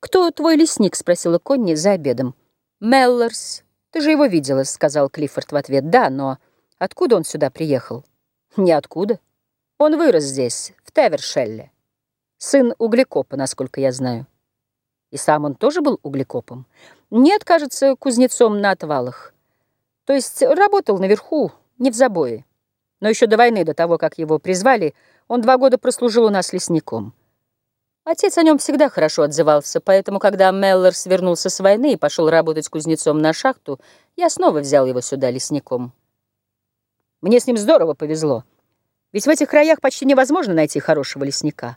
«Кто твой лесник?» — спросила Конни за обедом. «Меллорс. Ты же его видела», — сказал Клиффорд в ответ. «Да, но откуда он сюда приехал?» «Ниоткуда. Он вырос здесь, в Тевершелле. Сын углекопа, насколько я знаю». «И сам он тоже был углекопом?» «Нет, кажется, кузнецом на отвалах. То есть работал наверху, не в забое. Но еще до войны, до того, как его призвали, он два года прослужил у нас лесником». Отец о нем всегда хорошо отзывался, поэтому, когда Меллер свернулся с войны и пошел работать кузнецом на шахту, я снова взял его сюда лесником. Мне с ним здорово повезло, ведь в этих краях почти невозможно найти хорошего лесника.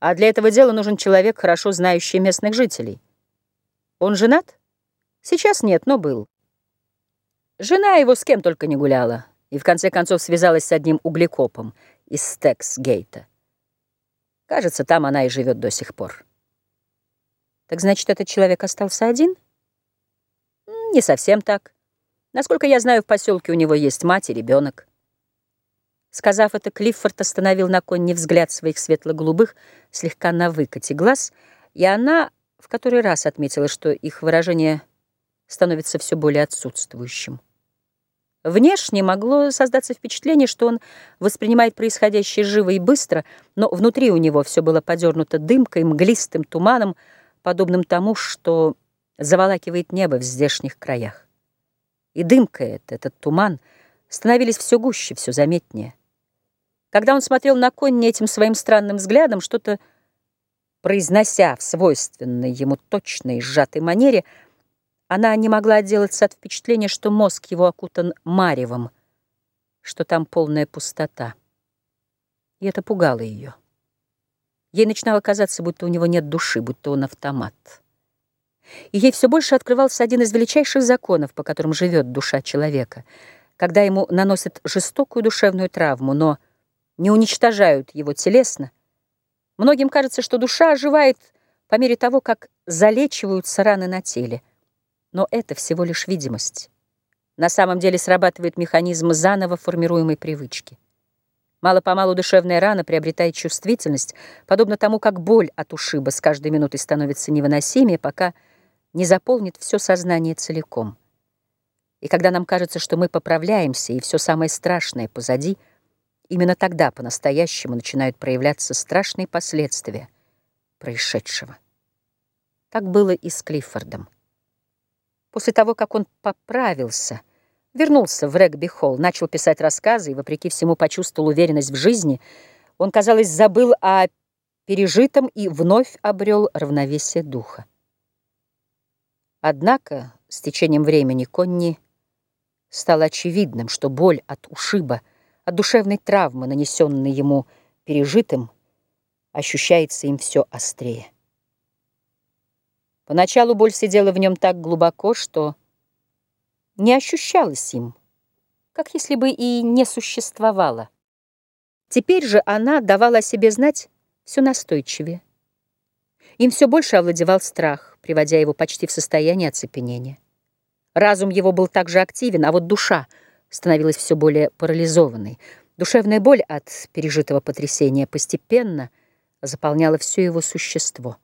А для этого дела нужен человек, хорошо знающий местных жителей. Он женат? Сейчас нет, но был. Жена его с кем только не гуляла, и в конце концов связалась с одним углекопом из Стексгейта. Кажется, там она и живет до сих пор. Так значит, этот человек остался один? Не совсем так. Насколько я знаю, в поселке у него есть мать и ребенок. Сказав это, Клиффорд остановил на конне взгляд своих светло-голубых, слегка на выкате глаз, и она в который раз отметила, что их выражение становится все более отсутствующим. Внешне могло создаться впечатление, что он воспринимает происходящее живо и быстро, но внутри у него все было подернуто дымкой, мглистым туманом, подобным тому, что заволакивает небо в здешних краях. И дымка эта, этот туман, становились все гуще, все заметнее. Когда он смотрел на конь этим своим странным взглядом, что-то произнося в свойственной ему точной сжатой манере, она не могла отделаться от впечатления, что мозг его окутан маревом, что там полная пустота. И это пугало ее. Ей начинало казаться, будто у него нет души, будто он автомат. И ей все больше открывался один из величайших законов, по которым живет душа человека, когда ему наносят жестокую душевную травму, но не уничтожают его телесно. Многим кажется, что душа оживает по мере того, как залечиваются раны на теле. Но это всего лишь видимость. На самом деле срабатывает механизм заново формируемой привычки. Мало-помалу душевная рана приобретает чувствительность, подобно тому, как боль от ушиба с каждой минутой становится невыносимее, пока не заполнит все сознание целиком. И когда нам кажется, что мы поправляемся, и все самое страшное позади, именно тогда по-настоящему начинают проявляться страшные последствия происшедшего. Так было и с Клиффордом. После того, как он поправился, вернулся в регби-холл, начал писать рассказы и, вопреки всему, почувствовал уверенность в жизни, он, казалось, забыл о пережитом и вновь обрел равновесие духа. Однако с течением времени Конни стало очевидным, что боль от ушиба, от душевной травмы, нанесенной ему пережитым, ощущается им все острее. Поначалу боль сидела в нем так глубоко, что не ощущалась им, как если бы и не существовала. Теперь же она давала о себе знать все настойчивее. Им все больше овладевал страх, приводя его почти в состояние оцепенения. Разум его был также активен, а вот душа становилась все более парализованной. Душевная боль от пережитого потрясения постепенно заполняла все его существо.